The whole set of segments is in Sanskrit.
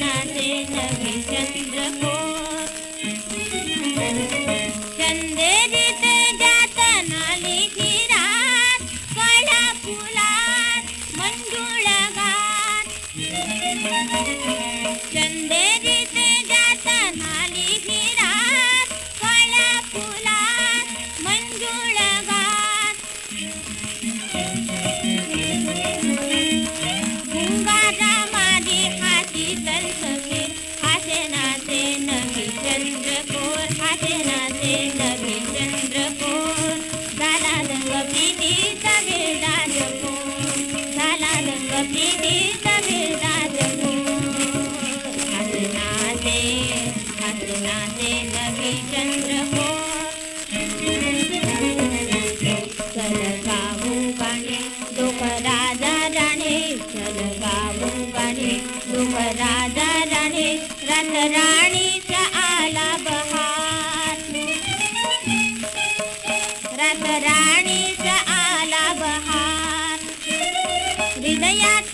नाचे सभी चंद्र को। चंदे जीते जाता नाली रात कड़ा फुलार मंजुला राणीचा आला बहार रात राणीचा आला बहार हृदयात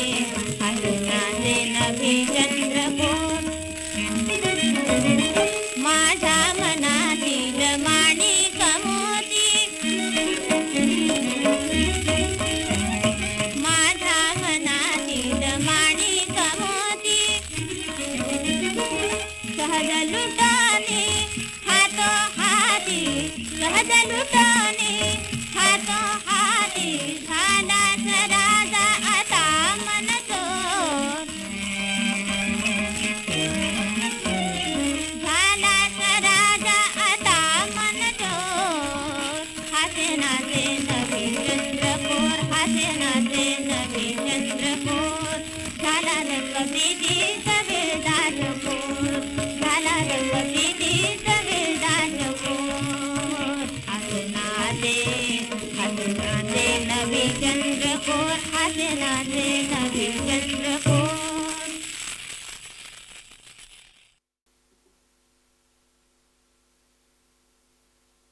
हातो हाती सहज लुटाने हाती हसनाते नबी चंद्र को हसनाते नवी चंद्र को